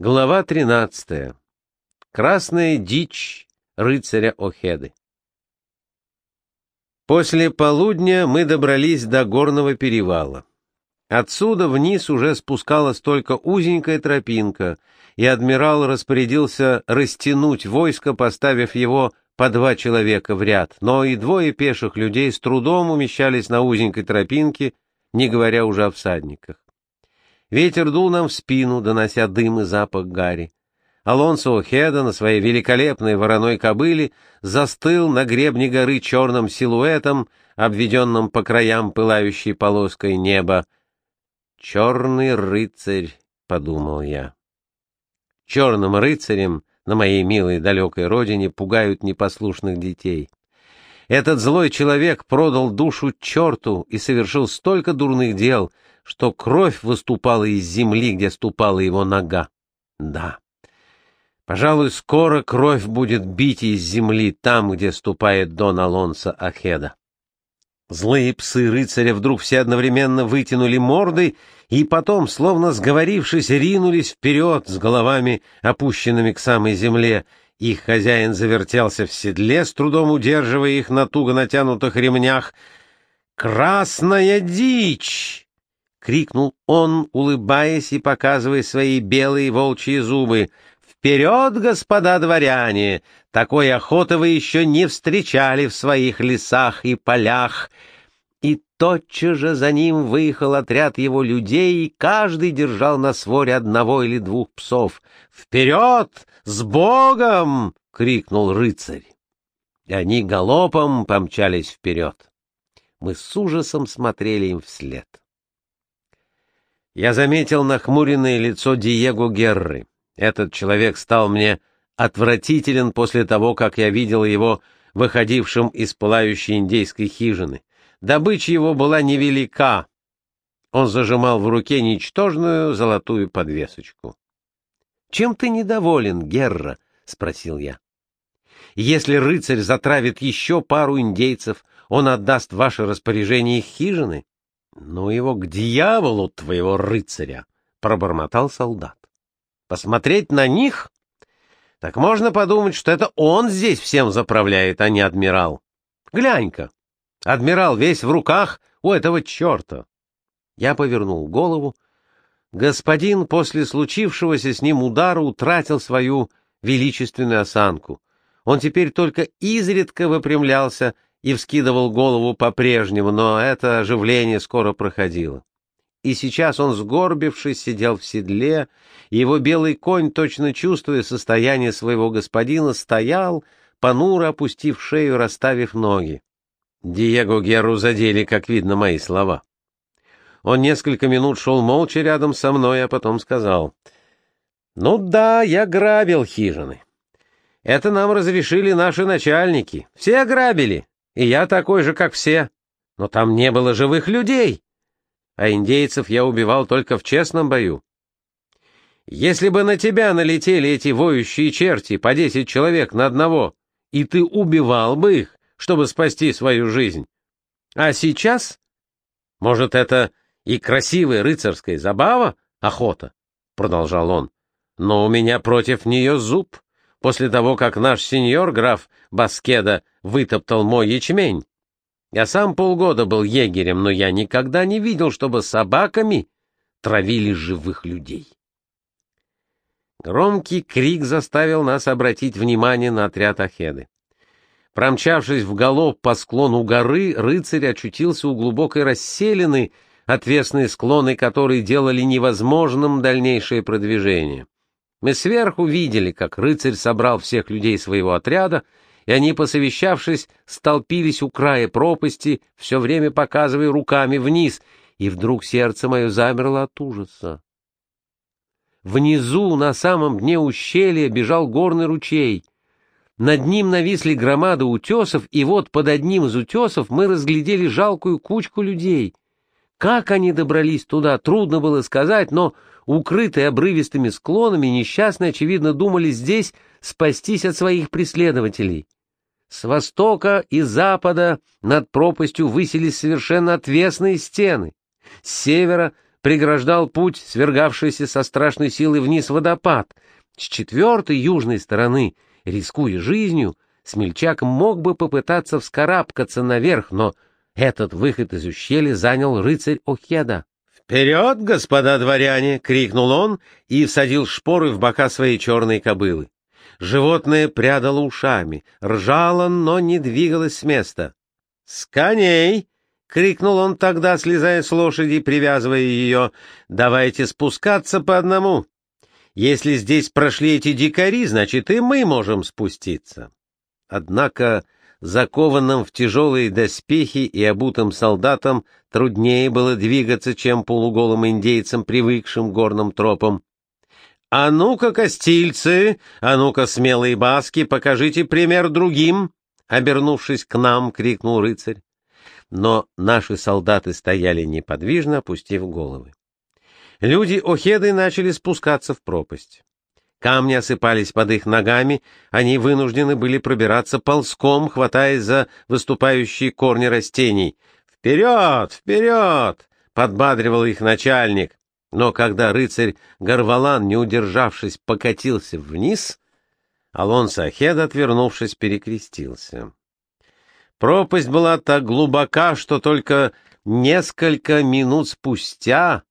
Глава 13. Красная дичь рыцаря Охеды. После полудня мы добрались до горного перевала. Отсюда вниз уже спускалась только узенькая тропинка, и адмирал распорядился растянуть войско, поставив его по два человека в ряд, но и двое пеших людей с трудом умещались на узенькой тропинке, не говоря уже о всадниках. Ветер дул нам в спину, донося дым и запах гари. Алонсо Хеда на своей великолепной вороной кобыле застыл на гребне горы черным силуэтом, обведенным по краям пылающей полоской неба. «Черный рыцарь», — подумал я. Черным рыцарем на моей милой далекой родине пугают непослушных детей. Этот злой человек продал душу черту и совершил столько дурных дел — что кровь выступала из земли, где ступала его нога. Да, пожалуй, скоро кровь будет бить из земли там, где ступает Дон Алонсо Ахеда. Злые псы рыцаря вдруг все одновременно вытянули морды и потом, словно сговорившись, ринулись вперед с головами, опущенными к самой земле. Их хозяин завертелся в седле, с трудом удерживая их на туго натянутых ремнях. «Красная дичь!» — крикнул он, улыбаясь и показывая свои белые волчьи зубы. «Вперед, господа дворяне! Такой охоты вы еще не встречали в своих лесах и полях!» И тотчас же за ним выехал отряд его людей, и каждый держал на своре одного или двух псов. «Вперед! С Богом!» — крикнул рыцарь. И они галопом помчались вперед. Мы с ужасом смотрели им вслед. Я заметил нахмуренное лицо Диего Герры. Этот человек стал мне отвратителен после того, как я видел его выходившим из пылающей индейской хижины. Добыча его была невелика. Он зажимал в руке ничтожную золотую подвесочку. — Чем ты недоволен, Герра? — спросил я. — Если рыцарь затравит еще пару индейцев, он отдаст ваше распоряжение их хижины? «Ну его к дьяволу, твоего рыцаря!» — пробормотал солдат. «Посмотреть на них? Так можно подумать, что это он здесь всем заправляет, а не адмирал. Глянь-ка, адмирал весь в руках у этого черта!» Я повернул голову. Господин после случившегося с ним удара утратил свою величественную осанку. Он теперь только изредка выпрямлялся и вскидывал голову по-прежнему, но это оживление скоро проходило. И сейчас он, сгорбившись, сидел в седле, его белый конь, точно чувствуя состояние своего господина, стоял, понуро опустив шею, расставив ноги. Диего Геру задели, как видно, мои слова. Он несколько минут шел молча рядом со мной, а потом сказал, «Ну да, я грабил хижины. Это нам разрешили наши начальники. Все грабили, и я такой же, как все. Но там не было живых людей. А индейцев я убивал только в честном бою. Если бы на тебя налетели эти воющие черти по десять человек на одного, и ты убивал бы их, чтобы спасти свою жизнь. А сейчас? Может, это и красивая рыцарская забава, охота? — продолжал он. Но у меня против нее зуб после того, как наш сеньор, граф Баскеда, вытоптал мой ячмень. Я сам полгода был егерем, но я никогда не видел, чтобы собаками травили живых людей. Громкий крик заставил нас обратить внимание на отряд Ахеды. Промчавшись в галоп по склону горы, рыцарь очутился у глубокой расселины, отвесные склоны которой делали невозможным дальнейшее продвижение. Мы сверху видели, как рыцарь собрал всех людей своего отряда, и они, посовещавшись, столпились у края пропасти, все время показывая руками вниз, и вдруг сердце мое замерло от ужаса. Внизу, на самом дне ущелья, бежал горный ручей. Над ним нависли громады утесов, и вот под одним из утесов мы разглядели жалкую кучку людей. Как они добрались туда, трудно было сказать, но укрытые обрывистыми склонами, несчастные, очевидно, думали здесь спастись от своих преследователей. С востока и запада над пропастью высились совершенно отвесные стены. С севера преграждал путь свергавшийся со страшной силой вниз водопад. С четвертой южной стороны, рискуя жизнью, смельчак мог бы попытаться вскарабкаться наверх, но этот выход из ущелья занял рыцарь Охеда. «Вперед, господа дворяне!» — крикнул он и всадил шпоры в бока своей черной кобылы. Животное прядало ушами, ржало, но не двигалось с места. «С коней!» — крикнул он тогда, слезая с лошади, привязывая ее. «Давайте спускаться по одному. Если здесь прошли эти дикари, значит, и мы можем спуститься». Однако закованным в тяжелые доспехи и обутым солдатам труднее было двигаться, чем полуголым индейцам, привыкшим к горным тропам. «А ну-ка, костильцы, а ну-ка, смелые баски, покажите пример другим!» Обернувшись к нам, крикнул рыцарь. Но наши солдаты стояли неподвижно, опустив головы. Люди Охеды начали спускаться в пропасть. Камни осыпались под их ногами, они вынуждены были пробираться ползком, хватаясь за выступающие корни растений. «Вперед! Вперед!» — подбадривал их начальник. Но когда рыцарь Гарвалан, не удержавшись, покатился вниз, Алонсо Ахед, отвернувшись, перекрестился. Пропасть была так глубока, что только несколько минут спустя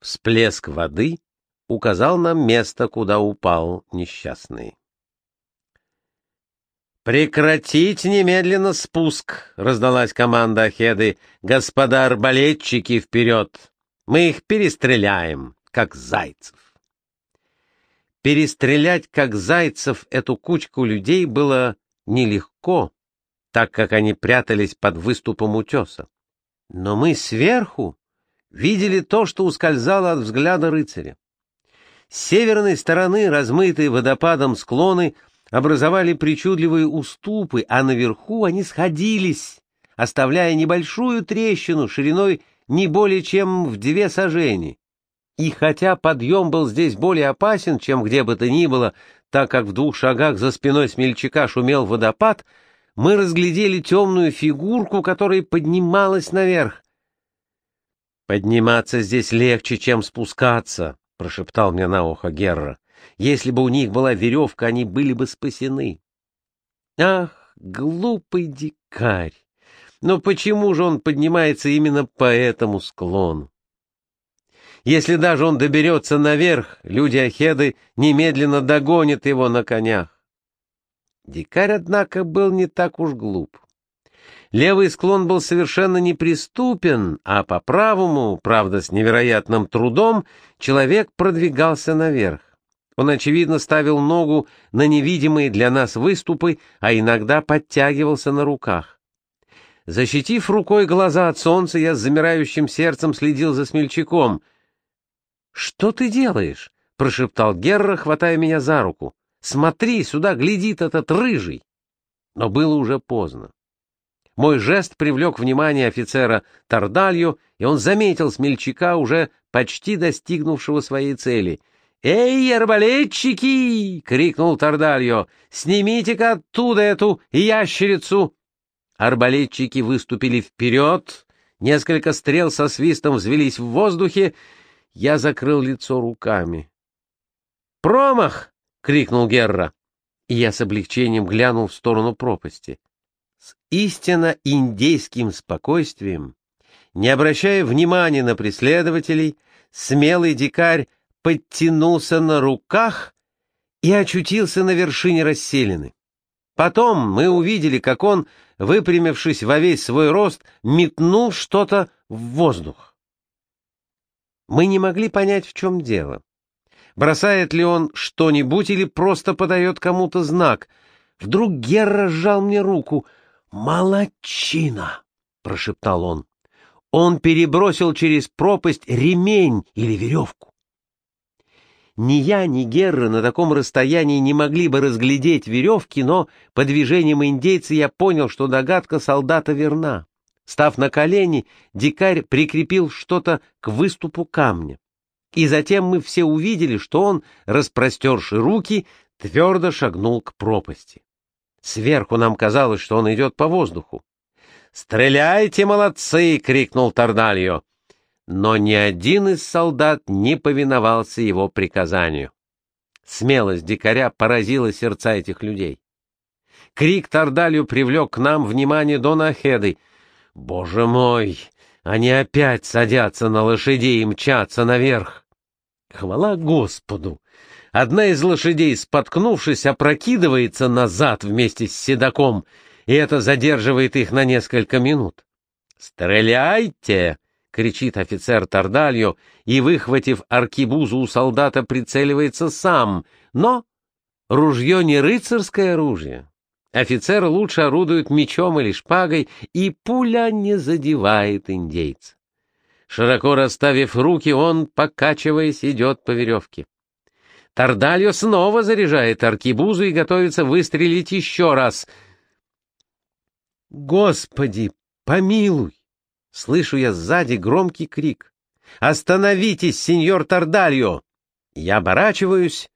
всплеск воды указал нам место, куда упал несчастный. «Прекратить немедленно спуск!» — раздалась команда Ахеды. «Господа арбалетчики, вперед! Мы их перестреляем, как зайцев!» Перестрелять, как зайцев, эту кучку людей было нелегко, так как они прятались под выступом утеса. Но мы сверху видели то, что ускользало от взгляда рыцаря. С северной стороны размытые водопадом склоны образовали причудливые уступы, а наверху они сходились, оставляя небольшую трещину шириной не более чем в две сажени. И хотя подъем был здесь более опасен, чем где бы то ни было, так как в двух шагах за спиной смельчака шумел водопад, мы разглядели темную фигурку, которая поднималась наверх. Подниматься здесь легче, чем спускаться, — прошептал мне на ухо Герра. «Если бы у них была веревка, они были бы спасены». «Ах, глупый дикарь! Но почему же он поднимается именно по этому склону? Если даже он доберется наверх, люди Ахеды немедленно догонят его на конях». Дикарь, однако, был не так уж глуп. Левый склон был совершенно неприступен, а по правому, правда с невероятным трудом, человек продвигался наверх. Он, очевидно, ставил ногу на невидимые для нас выступы, а иногда подтягивался на руках. Защитив рукой глаза от солнца, я с замирающим сердцем следил за смельчаком. — Что ты делаешь? — прошептал Герра, хватая меня за руку. — Смотри, сюда глядит этот рыжий. Но было уже поздно. Мой жест привлек внимание офицера Тардалью, и он заметил смельчака, уже почти достигнувшего своей цели. «Эй, арбалетчики!» — крикнул Тардальо. «Снимите-ка оттуда эту ящерицу!» Арбалетчики выступили вперед, несколько стрел со свистом взвелись в воздухе. Я закрыл лицо руками. «Промах!» — крикнул Герра. И я с облегчением глянул в сторону пропасти с истинно индейским спокойствием, не обращая внимания на преследователей, смелый дикарь подтянулся на руках и очутился на вершине расселены. Потом мы увидели, как он, выпрямившись во весь свой рост, метнул что-то в воздух. Мы не могли понять, в чем дело. Бросает ли он что-нибудь или просто подает кому-то знак. Вдруг Герра сжал мне руку — «Молодчина!» — прошептал он. Он перебросил через пропасть ремень или веревку. Ни я, ни Герра на таком расстоянии не могли бы разглядеть веревки, но по движениям индейца я понял, что догадка солдата верна. Став на колени, дикарь прикрепил что-то к выступу камня. И затем мы все увидели, что он, распростерши руки, твердо шагнул к пропасти. Сверху нам казалось, что он идет по воздуху. «Стреляйте, молодцы!» — крикнул Торнальо. Но ни один из солдат не повиновался его приказанию. Смелость дикаря поразила сердца этих людей. Крик Тардалью привлек к нам внимание Дона Ахеды. «Боже мой! Они опять садятся на лошадей и мчатся наверх!» Хвала Господу! Одна из лошадей, споткнувшись, опрокидывается назад вместе с седаком, и это задерживает их на несколько минут. «Стреляйте!» — кричит офицер Тардалью, и, выхватив аркибузу у солдата, прицеливается сам. Но ружье не рыцарское оружие. Офицер лучше орудует мечом или шпагой, и пуля не задевает индейца. Широко расставив руки, он, покачиваясь, идет по веревке. Тардальо снова заряжает аркибузу и готовится выстрелить еще раз. «Господи, помилуй!» Слышу я сзади громкий крик. «Остановитесь, сеньор Тардальо!» Я оборачиваюсь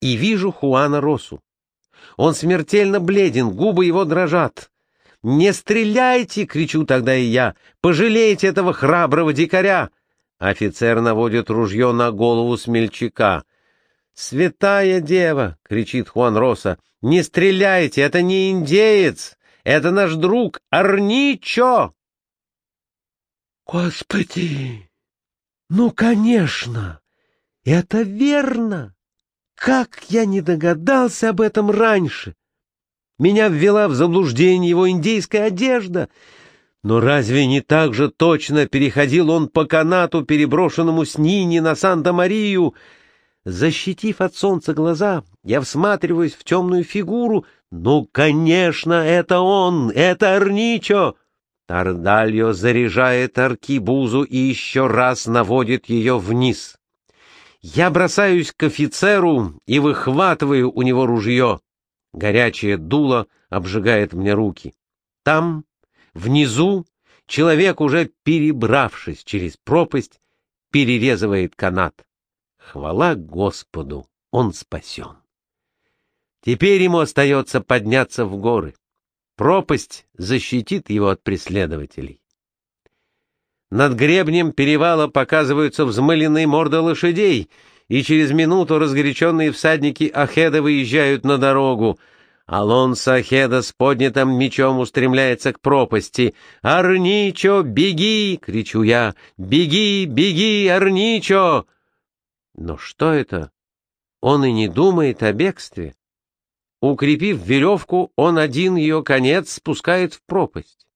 и вижу Хуана Росу. Он смертельно бледен, губы его дрожат. «Не стреляйте!» — кричу тогда и я. «Пожалейте этого храброго дикаря!» Офицер наводит ружье на голову смельчака. «Святая дева!» — кричит Хуан Роса. «Не стреляйте! Это не индеец! Это наш друг Арничо!» «Господи! Ну, конечно! Это верно! Как я не догадался об этом раньше! Меня ввела в заблуждение его индейская одежда!» Но разве не так же точно переходил он по канату, переброшенному с Нини на Санта-Марию? Защитив от солнца глаза, я всматриваюсь в темную фигуру. Ну, конечно, это он, это Арничо! Тардальо заряжает аркибузу и еще раз наводит ее вниз. Я бросаюсь к офицеру и выхватываю у него ружье. Горячее дуло обжигает мне руки. Там, внизу, человек, уже перебравшись через пропасть, перерезывает канат. Хвала Господу, он спасен. Теперь ему остается подняться в горы. Пропасть защитит его от преследователей. Над гребнем перевала показываются взмыленные морды лошадей, и через минуту разгоряченные всадники Ахеда выезжают на дорогу. Алонсо Ахеда с поднятым мечом устремляется к пропасти. «Арничо, беги!» — кричу я. «Беги, беги, Арничо!» Но что это? Он и не думает о бегстве. Укрепив веревку, он один ее конец спускает в пропасть.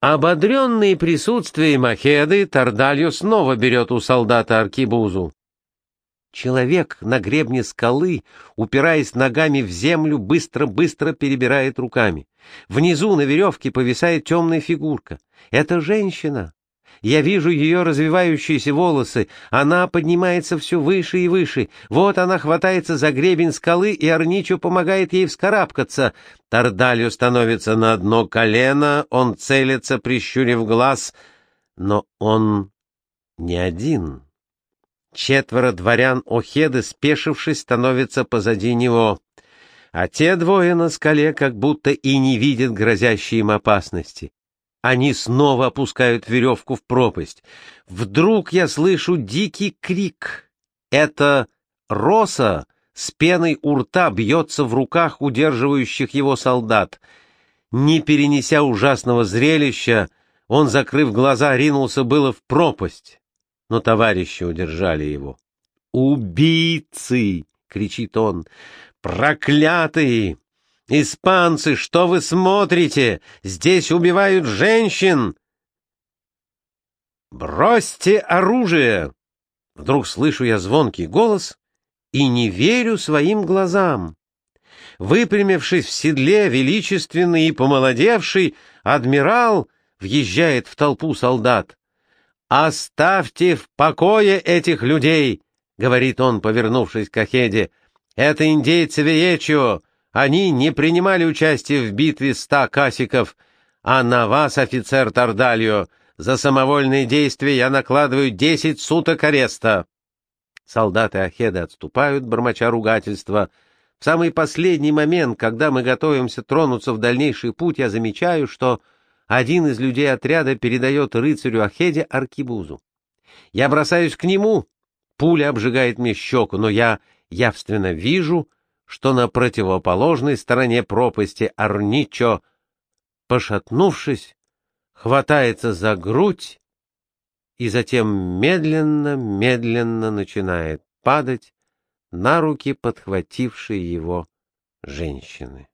Ободренный присутствием Махеды, Тардалью снова берет у солдата аркибузу. Человек на гребне скалы, упираясь ногами в землю, быстро-быстро перебирает руками. Внизу на веревке повисает темная фигурка. Это женщина. Я вижу ее развивающиеся волосы. Она поднимается все выше и выше. Вот она хватается за гребень скалы, и Арничо помогает ей вскарабкаться. Тардалью становится на одно колено, он целится, прищурив глаз. Но он не один. Четверо дворян Охеды, спешившись, становятся позади него. А те двое на скале как будто и не видят грозящей им опасности. Они снова опускают веревку в пропасть. Вдруг я слышу дикий крик. Это Роса с пеной у рта бьется в руках удерживающих его солдат. Не перенеся ужасного зрелища, он, закрыв глаза, ринулся было в пропасть, но товарищи удержали его. «Убийцы!» — кричит он. «Проклятые! «Испанцы, что вы смотрите? Здесь убивают женщин!» «Бросьте оружие!» Вдруг слышу я звонкий голос и не верю своим глазам. Выпрямившись в седле, величественный и помолодевший, адмирал въезжает в толпу солдат. «Оставьте в покое этих людей!» — говорит он, повернувшись к Ахеде. «Это индейцы Веечио, они не принимали участие в битве ста касиков, а на вас, офицер Тардальо, за самовольные действия я накладываю десять суток ареста. Солдаты Ахеда отступают, бормоча ругательства. В самый последний момент, когда мы готовимся тронуться в дальнейший путь, я замечаю, что один из людей отряда передает рыцарю Ахеде аркибузу. Я бросаюсь к нему, пуля обжигает мне щеку, но я явственно вижу, что на противоположной стороне пропасти Арничо, пошатнувшись, хватается за грудь и затем медленно-медленно начинает падать на руки подхватившей его женщины.